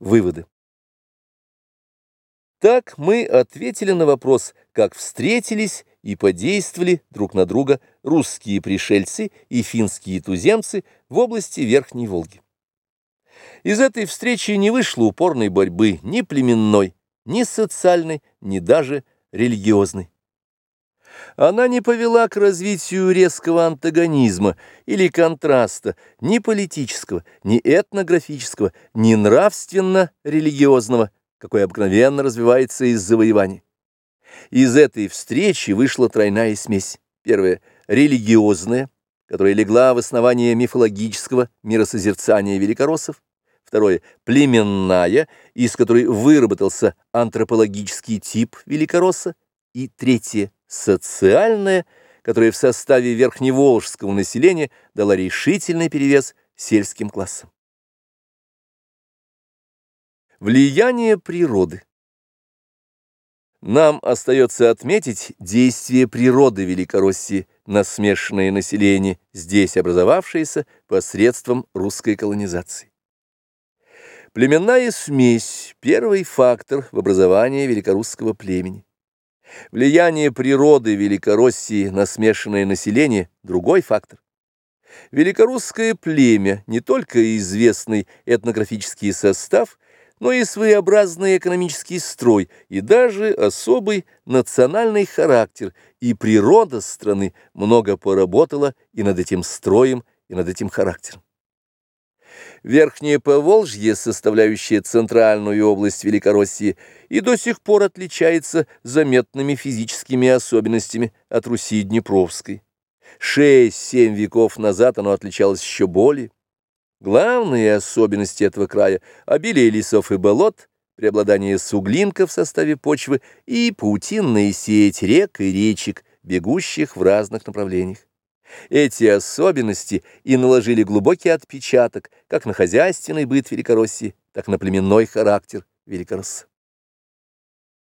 Выводы. Так мы ответили на вопрос, как встретились и подействовали друг на друга русские пришельцы и финские туземцы в области Верхней Волги. Из этой встречи не вышло упорной борьбы ни племенной, ни социальной, ни даже религиозной. Она не повела к развитию резкого антагонизма или контраста ни политического, ни этнографического, ни нравственно-религиозного, какой обыкновенно развивается из завоеваний. Из этой встречи вышла тройная смесь. Первая – религиозная, которая легла в основание мифологического миросозерцания великороссов. Второе – племенная, из которой выработался антропологический тип великоросса. И третье – социальная, которая в составе верхневолжского населения дала решительный перевес сельским классам. Влияние природы Нам остается отметить действие природы Великороссии на смешанное население, здесь образовавшееся посредством русской колонизации. Племенная смесь – первый фактор в образовании великорусского племени. Влияние природы Великороссии на смешанное население – другой фактор. Великорусское племя – не только известный этнографический состав, но и своеобразный экономический строй, и даже особый национальный характер, и природа страны много поработала и над этим строем, и над этим характером. Верхнее Поволжье, составляющее центральную область Великороссии, и до сих пор отличается заметными физическими особенностями от Руси Днепровской. Шесть-семь веков назад оно отличалось еще более. Главные особенности этого края – обилие лесов и болот, преобладание суглинка в составе почвы и паутинная сеть рек и речек, бегущих в разных направлениях. Эти особенности и наложили глубокий отпечаток как на хозяйственный быт Великороссии, так на племенной характер Великоросса.